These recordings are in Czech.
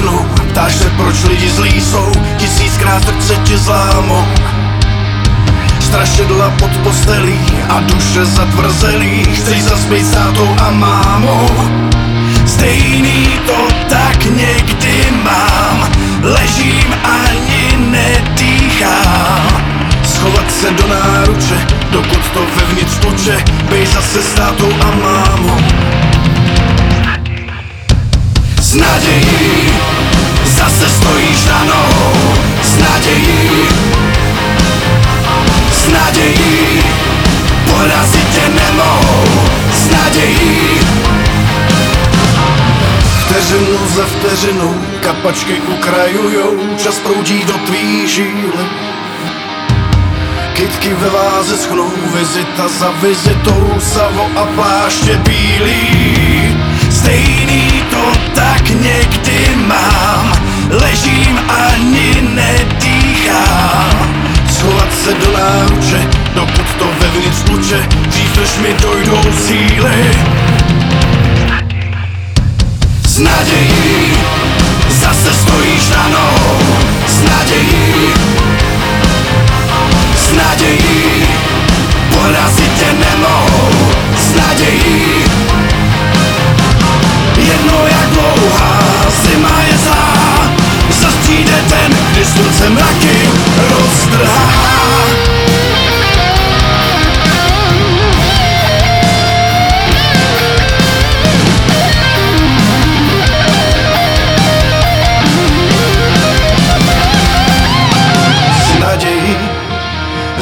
snu Ptáš se, proč lidi zlí jsou? Tisíckrát srdce ti zlámou Strašidla pod postelí a duše zatvrzelí. Chceš zas být s tátou a mámou Stejný to tak někdy mám. Ležím ani nedýchám. Schovat se do náruče, dokud to vevnitř tuče Bej zase s tátou a mámou S nadějí vteřinou kapačky ukrajujou Čas proudí do tvý žíly. Kytky ve váze schnou, vizita za vizitou Savo a pláště bílý. Stejný to tak někdy mám Ležím ani nedýchám. Schovat se do náruče, dokud to vevnitř tluče Dřív než mi dojdou síly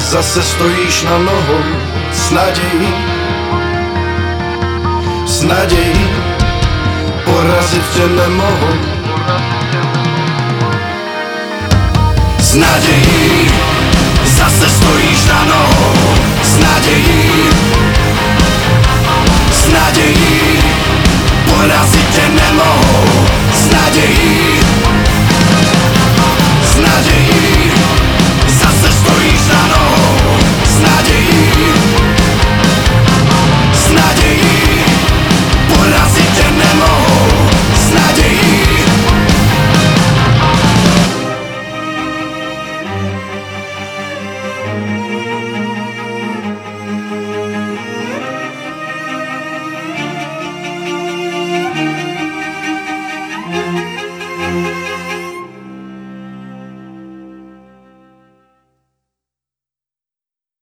Zase stojíš na nohou S nadějí. S nadějí. Porazit tě nemohou S nadějí. Zase stojíš na nohou S nadějí. S